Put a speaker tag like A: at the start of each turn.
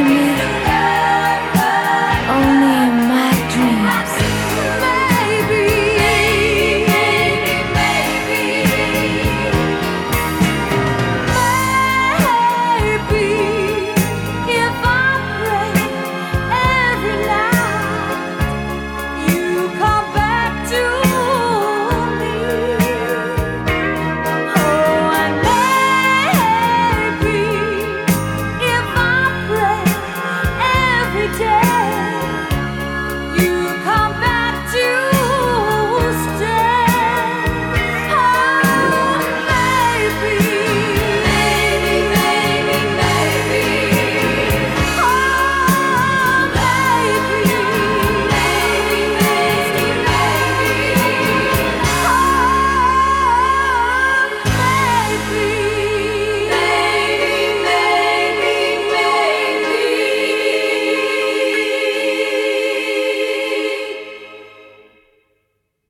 A: to me.